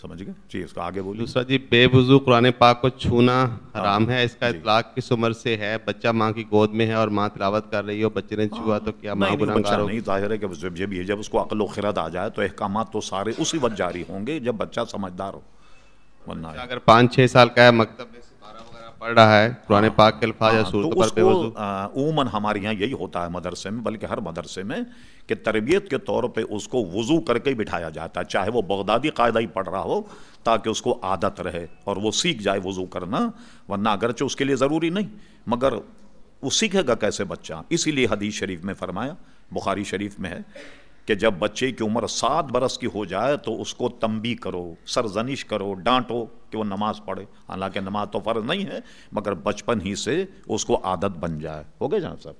سمجھ گئے؟ جی اس کو آگے بولیے۔ دوسرا جی بے وضو قرآن پاک کو چھونا حرام ہے اس کا جی۔ اطلاق کس عمر سے ہے؟ بچہ ماں کی گود میں ہے اور ماں تلاوت کر رہی ہو بچے نے چھوا تو کیا ماں نہیں نہیں، ظاہر ہے کہ جب یہ جب اس کو عقل و خرد آ جائے تو احکامات تو سارے اسی وقت جاری ہوں گے جب بچہ سمجھدار ہو۔ ورنہ اگر پانچ چھ سال کا ہے مکتب پڑھ رہا ہے قرآن پاک کے الفاظ یا ہاں، صورتوں تو پر بے وضو۔ عموماً ہمارے یہاں یہی ہوتا ہے مدرسے میں بلکہ ہر مدرسے میں کہ تربیت کے طور پہ اس کو وضو کر کے ہی بٹھایا جاتا ہے چاہے وہ بغدادی قاعدہ ہی پڑھ رہا ہو تاکہ اس کو عادت رہے اور وہ سیکھ جائے وضو کرنا ورنہ اگرچہ اس کے لیے ضروری نہیں مگر وہ سیکھے گا کیسے بچہ؟ اسی لیے حدیث شریف میں فرمایا بخاری شریف میں ہے کہ جب بچے کی عمر سات برس کی ہو جائے تو اس کو تنبی کرو، سرزنش کرو، ڈانٹو کہ وہ نماز پڑھے۔ حالانکہ نماز تو فرض نہیں ہے، مگر بچپن ہی سے اس کو عادت بن جائے۔ ہو گئے جناب صاحب؟